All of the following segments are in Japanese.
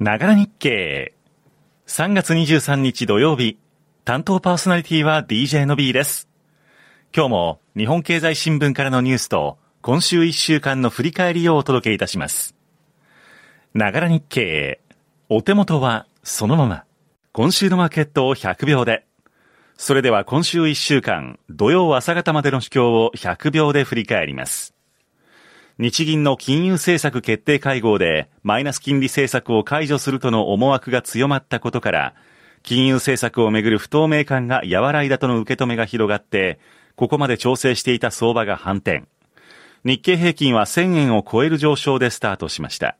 ながら日経。3月23日土曜日、担当パーソナリティは DJ の B です。今日も日本経済新聞からのニュースと今週1週間の振り返りをお届けいたします。ながら日経。お手元はそのまま。今週のマーケットを100秒で。それでは今週1週間、土曜朝方までの主況を100秒で振り返ります。日銀の金融政策決定会合でマイナス金利政策を解除するとの思惑が強まったことから、金融政策をめぐる不透明感が和らいだとの受け止めが広がって、ここまで調整していた相場が反転。日経平均は1000円を超える上昇でスタートしました。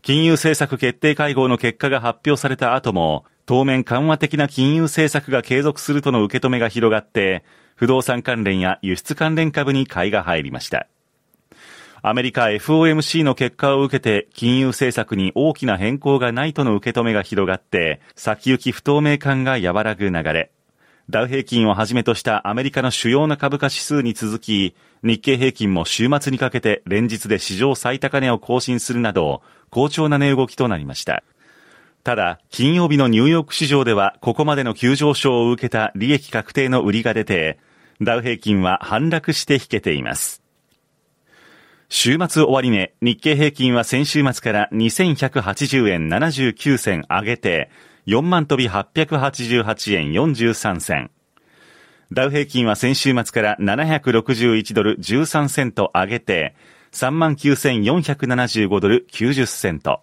金融政策決定会合の結果が発表された後も、当面緩和的な金融政策が継続するとの受け止めが広がって、不動産関連や輸出関連株に買いが入りました。アメリカ FOMC の結果を受けて金融政策に大きな変更がないとの受け止めが広がって、先行き不透明感が和らぐ流れ。ダウ平均をはじめとしたアメリカの主要な株価指数に続き、日経平均も週末にかけて連日で史上最高値を更新するなど、好調な値動きとなりました。ただ、金曜日のニューヨーク市場では、ここまでの急上昇を受けた利益確定の売りが出て、ダウ平均は反落して引けています。週末終値、日経平均は先週末から2180円79銭上げて、4万飛び888円43銭。ダウ平均は先週末から761ドル13セント上げて、39,475ドル90セント。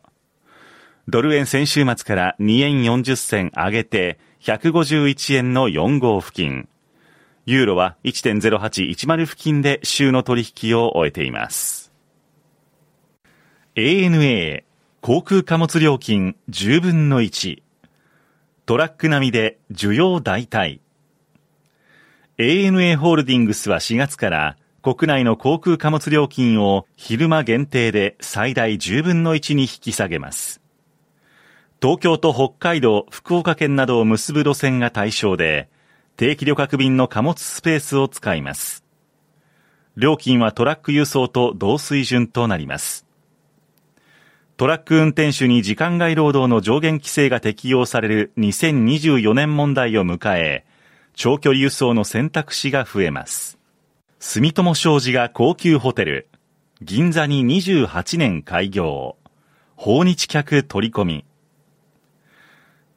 ドル円先週末から2円40銭上げて、151円の4号付近。ユーロは1.0810付近で週の取引を終えています。ANA 航空貨物料金10分の1トラック並みで需要代替 ANA ホールディングスは4月から国内の航空貨物料金を昼間限定で最大10分の1に引き下げます。東京と北海道、福岡県などを結ぶ路線が対象で、定期旅客便の貨物スペースを使います。料金はトラック輸送と同水準となります。トラック運転手に時間外労働の上限規制が適用される2024年問題を迎え、長距離輸送の選択肢が増えます。住友商事が高級ホテル、銀座に28年開業、訪日客取り込み。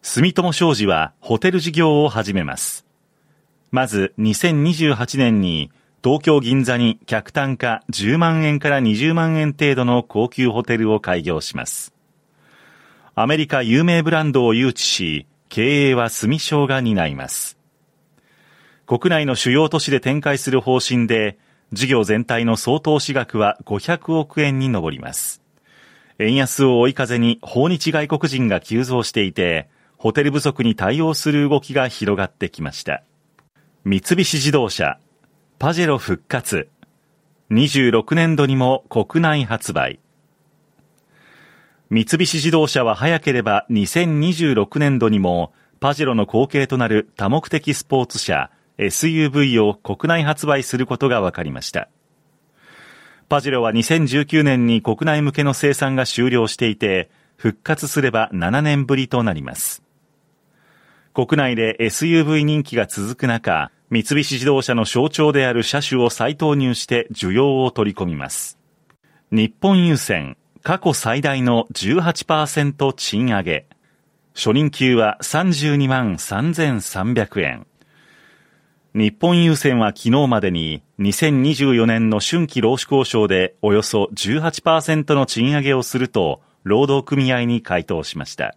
住友商事はホテル事業を始めます。まず2028年に東京銀座に客単価10万円から20万円程度の高級ホテルを開業します。アメリカ有名ブランドを誘致し、経営は住商が担います。国内の主要都市で展開する方針で、事業全体の総投資額は500億円に上ります。円安を追い風に訪日外国人が急増していて、ホテル不足に対応する動きが広がってきました。三菱自動車、パジェロ復活。26年度にも国内発売。三菱自動車は早ければ2026年度にもパジェロの後継となる多目的スポーツ車 SUV を国内発売することが分かりました。パジェロは2019年に国内向けの生産が終了していて、復活すれば7年ぶりとなります。国内で SUV 人気が続く中、三菱自動車の象徴である車種を再投入して需要を取り込みます。日本郵船、過去最大の18%賃上げ。初任給は32万3300円。日本郵船は昨日までに2024年の春季労使交渉でおよそ18%の賃上げをすると労働組合に回答しました。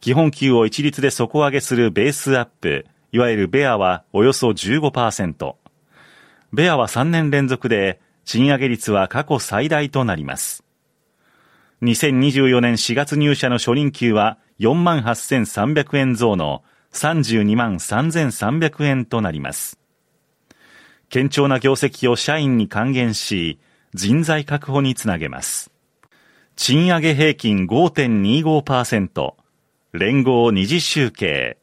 基本給を一律で底上げするベースアップ、いわゆるベアはおよそ15%。ベアは3年連続で、賃上げ率は過去最大となります。2024年4月入社の初任給は48,300円増の32万3300円となります。堅調な業績を社員に還元し、人材確保につなげます。賃上げ平均5.25%、連合二次集計。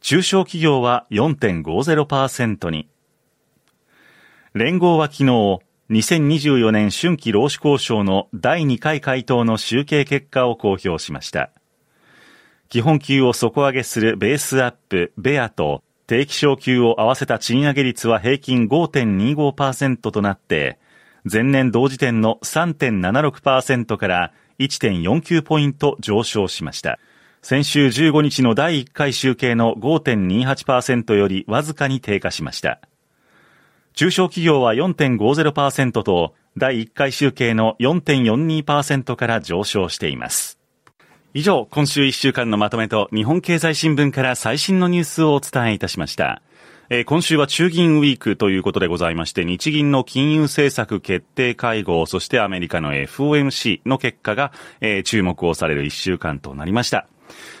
中小企業は4.50%に。連合は昨日、2024年春季労使交渉の第2回回答の集計結果を公表しました。基本給を底上げするベースアップ、ベアと定期昇給を合わせた賃上げ率は平均5.25%となって、前年同時点の3.76%から1.49ポイント上昇しました。先週15日の第1回集計の5.28%よりわずかに低下しました。中小企業は4.50%と、第1回集計の4.42%から上昇しています。以上、今週1週間のまとめと日本経済新聞から最新のニュースをお伝えいたしました。えー、今週は中銀ウィークということでございまして、日銀の金融政策決定会合、そしてアメリカの FOMC の結果が、えー、注目をされる1週間となりました。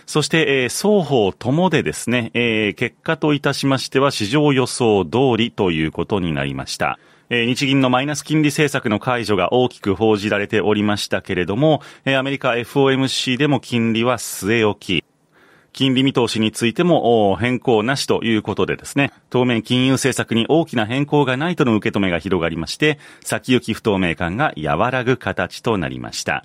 そして、えー、双方ともでですね、えー、結果といたしましては市場予想通りということになりました。え、日銀のマイナス金利政策の解除が大きく報じられておりましたけれども、え、アメリカ FOMC でも金利は据え置き、金利見通しについても変更なしということでですね、当面金融政策に大きな変更がないとの受け止めが広がりまして、先行き不透明感が和らぐ形となりました。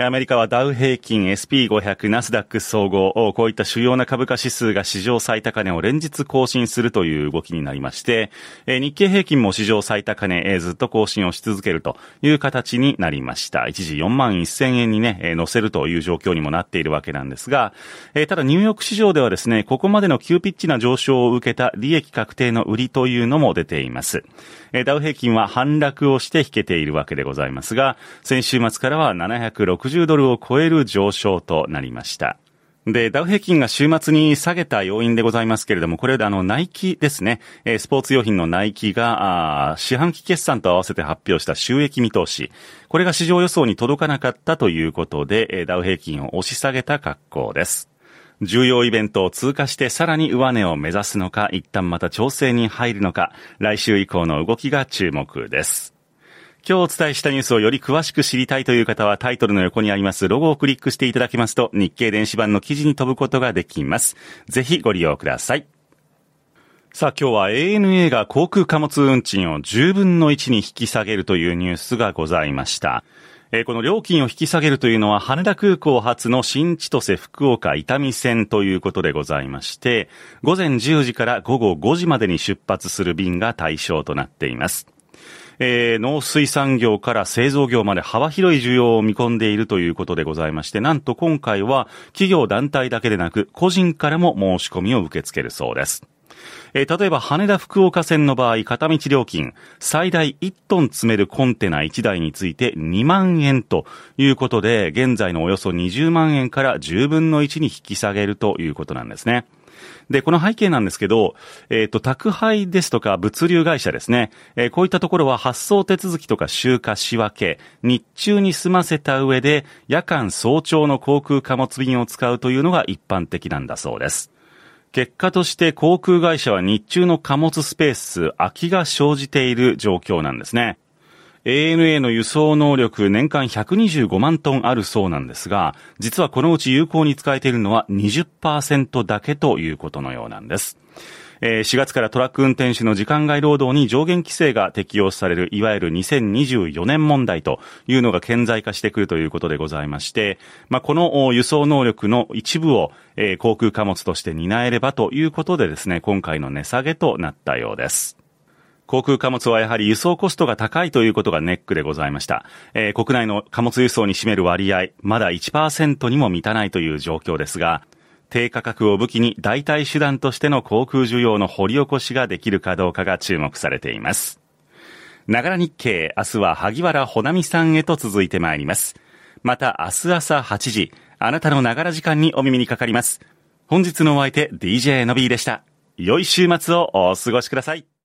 アメリカはダウ平均、SP500、ナスダック総合、こういった主要な株価指数が史上最高値を連日更新するという動きになりまして、日経平均も史上最高値、ずっと更新をし続けるという形になりました。一時4万1000円にね、乗せるという状況にもなっているわけなんですが、ただニューヨーク市場ではですね、ここまでの急ピッチな上昇を受けた利益確定の売りというのも出ています。ダウ平均は反落をして引けているわけでございますが、先週末からは760 60ドルを超える上昇となりました。で、ダウ平均が週末に下げた要因でございますけれども、これであの、ナイキですね、えスポーツ用品のナイキが、四半期決算と合わせて発表した収益見通し、これが市場予想に届かなかったということで、えダウ平均を押し下げた格好です。重要イベントを通過してさらに上値を目指すのか、一旦また調整に入るのか、来週以降の動きが注目です。今日お伝えしたニュースをより詳しく知りたいという方はタイトルの横にありますロゴをクリックしていただきますと日経電子版の記事に飛ぶことができます。ぜひご利用ください。さあ今日は ANA が航空貨物運賃を10分の1に引き下げるというニュースがございました。えー、この料金を引き下げるというのは羽田空港発の新千歳福岡伊丹線ということでございまして、午前10時から午後5時までに出発する便が対象となっています。えー、農水産業から製造業まで幅広い需要を見込んでいるということでございまして、なんと今回は企業団体だけでなく個人からも申し込みを受け付けるそうです。えー、例えば羽田福岡線の場合、片道料金、最大1トン積めるコンテナ1台について2万円ということで、現在のおよそ20万円から10分の1に引き下げるということなんですね。で、この背景なんですけど、えっ、ー、と、宅配ですとか物流会社ですね、えー、こういったところは発送手続きとか集荷仕分け、日中に済ませた上で、夜間早朝の航空貨物便を使うというのが一般的なんだそうです。結果として航空会社は日中の貨物スペース空きが生じている状況なんですね。ANA の輸送能力年間125万トンあるそうなんですが、実はこのうち有効に使えているのは20%だけということのようなんです。4月からトラック運転手の時間外労働に上限規制が適用される、いわゆる2024年問題というのが顕在化してくるということでございまして、まあ、この輸送能力の一部を、航空貨物として担えればということでですね、今回の値下げとなったようです。航空貨物はやはり輸送コストが高いということがネックでございました。えー、国内の貨物輸送に占める割合、まだ1%にも満たないという状況ですが、低価格を武器に代替手段としての航空需要の掘り起こしができるかどうかが注目されています。ながら日経、明日は萩原ほなみさんへと続いてまいります。また明日朝8時、あなたのながら時間にお耳にかかります。本日のお相手、DJ の B でした。良い週末をお過ごしください。